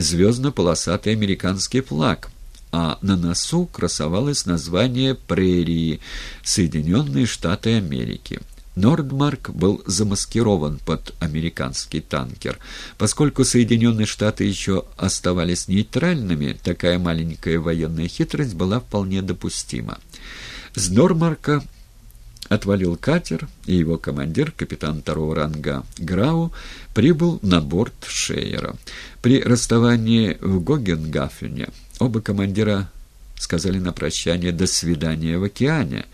звездно-полосатый американский флаг, а на носу красовалось название прерии «Соединенные Штаты Америки». Нордмарк был замаскирован под американский танкер. Поскольку Соединенные Штаты еще оставались нейтральными, такая маленькая военная хитрость была вполне допустима. С Нордмарка отвалил катер, и его командир, капитан второго ранга Грау, прибыл на борт Шейера. При расставании в Гогенгафене оба командира сказали на прощание «до свидания в океане».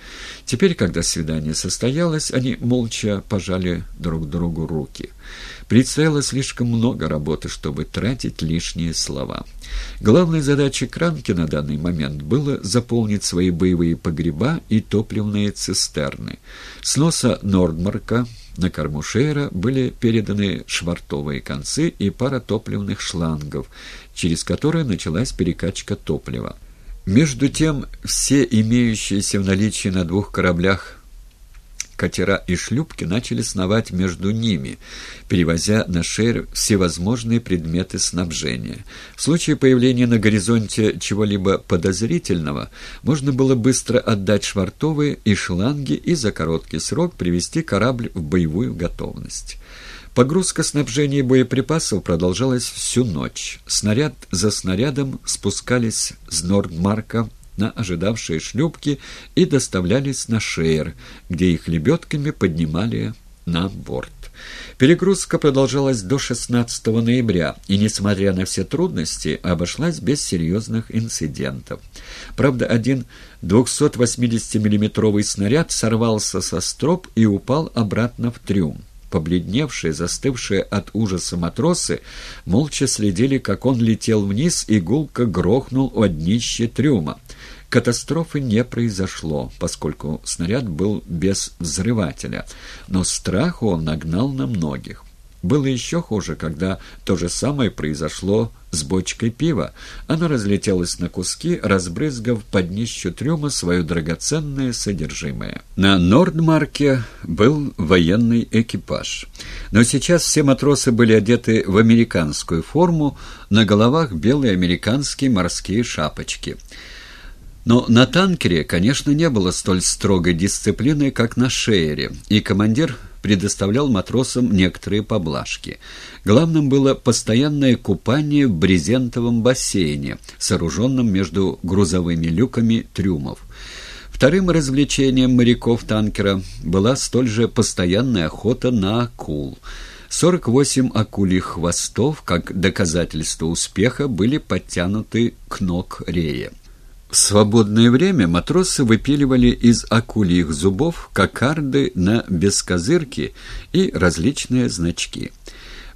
Теперь, когда свидание состоялось, они молча пожали друг другу руки. Предстояло слишком много работы, чтобы тратить лишние слова. Главной задачей Кранки на данный момент было заполнить свои боевые погреба и топливные цистерны. С носа Нордмарка на корму Шейра были переданы швартовые концы и пара топливных шлангов, через которые началась перекачка топлива. Между тем, все имеющиеся в наличии на двух кораблях катера и шлюпки начали сновать между ними, перевозя на шейр всевозможные предметы снабжения. В случае появления на горизонте чего-либо подозрительного, можно было быстро отдать швартовые и шланги и за короткий срок привести корабль в боевую готовность. Погрузка снабжения боеприпасов продолжалась всю ночь. Снаряд за снарядом спускались с Нордмарка на ожидавшие шлюпки и доставлялись на Шейер, где их лебедками поднимали на борт. Перегрузка продолжалась до 16 ноября и, несмотря на все трудности, обошлась без серьезных инцидентов. Правда, один 280 миллиметровый снаряд сорвался со строп и упал обратно в трюм. Побледневшие, застывшие от ужаса матросы, молча следили, как он летел вниз и гулко грохнул у днища трюма. Катастрофы не произошло, поскольку снаряд был без взрывателя, но страху он нагнал на многих. Было еще хуже, когда то же самое произошло с бочкой пива. Она разлетелась на куски, разбрызгав под днищу трюма свое драгоценное содержимое. На Нордмарке был военный экипаж. Но сейчас все матросы были одеты в американскую форму, на головах белые американские морские шапочки. Но на танкере, конечно, не было столь строгой дисциплины, как на шеере, и командир предоставлял матросам некоторые поблажки. Главным было постоянное купание в брезентовом бассейне, сооруженном между грузовыми люками трюмов. Вторым развлечением моряков танкера была столь же постоянная охота на акул. 48 акульих хвостов, как доказательство успеха, были подтянуты к ног рея. В свободное время матросы выпиливали из акульих зубов кокарды на бескозырки и различные значки.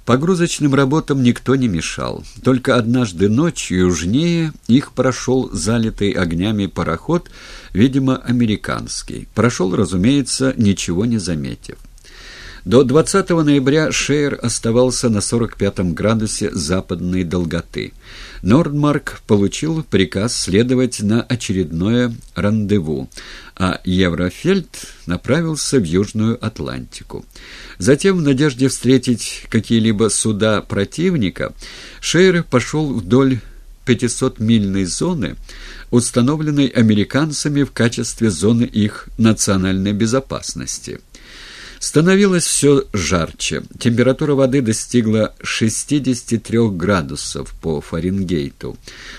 Погрузочным работам никто не мешал. Только однажды ночью южнее их прошел залитый огнями пароход, видимо, американский. Прошел, разумеется, ничего не заметив. До 20 ноября Шейер оставался на 45 градусе западной долготы. Нордмарк получил приказ следовать на очередное рандеву, а Еврофельд направился в Южную Атлантику. Затем, в надежде встретить какие-либо суда противника, Шейер пошел вдоль 500-мильной зоны, установленной американцами в качестве зоны их национальной безопасности – Становилось все жарче. Температура воды достигла 63 градусов по Фаренгейту.